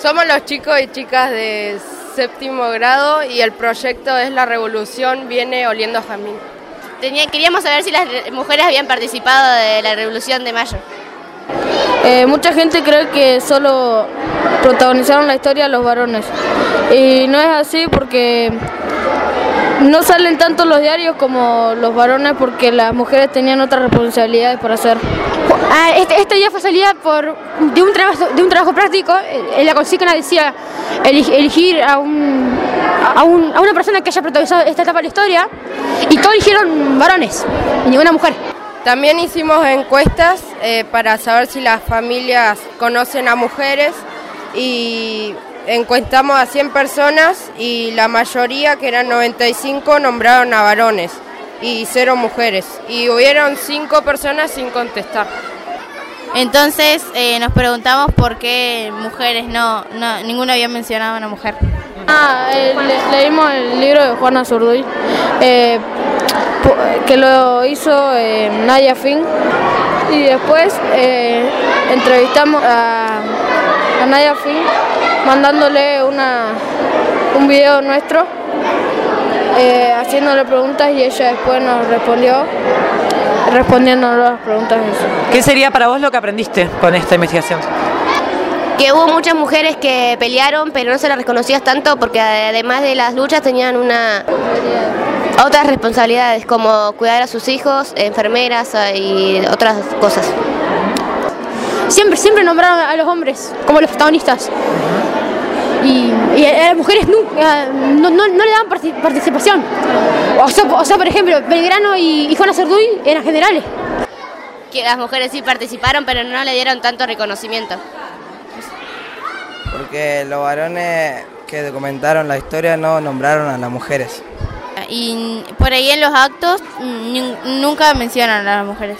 Somos los chicos y chicas de séptimo grado y el proyecto es La Revolución viene oliendo a Jamín. Tenía, queríamos saber si las mujeres habían participado de la Revolución de Mayo. Eh, mucha gente cree que solo protagonizaron la historia los varones. Y no es así porque no salen tanto los diarios como los varones porque las mujeres tenían otras responsabilidades por hacer. Ah, este, esta idea fue salida por, de, un trabajo, de un trabajo práctico. En la consigna decía elegir a, un, a, un, a una persona que haya protagonizado esta etapa de la historia y todos eligieron varones y ninguna mujer. También hicimos encuestas eh, para saber si las familias conocen a mujeres y encuestamos a 100 personas y la mayoría, que eran 95, nombraron a varones y cero mujeres. Y hubieron 5 personas sin contestar. Entonces eh, nos preguntamos por qué mujeres no, no, ninguna había mencionado a una mujer. Ah, eh, le, leímos el libro de Juana Zurduy. Eh, que lo hizo eh, Naya Finn. Y después eh, entrevistamos a, a, Naya Finn mandándole una, un video nuestro, eh, haciéndole preguntas y ella después nos respondió respondiendo las preguntas. ¿Qué sería para vos lo que aprendiste con esta investigación? que hubo muchas mujeres que pelearon, pero no se las reconocías tanto porque además de las luchas tenían una otras responsabilidades como cuidar a sus hijos, enfermeras y otras cosas. Siempre, siempre nombraron a los hombres como los protagonistas. Y, y a las mujeres nunca, no, no, no, le daban participación. O sea, o sea, por ejemplo, Belgrano y, y Juana Cerduy eran generales. Que las mujeres sí participaron, pero no le dieron tanto reconocimiento. Porque los varones que documentaron la historia no nombraron a las mujeres. Y por ahí en los actos nunca mencionan a las mujeres.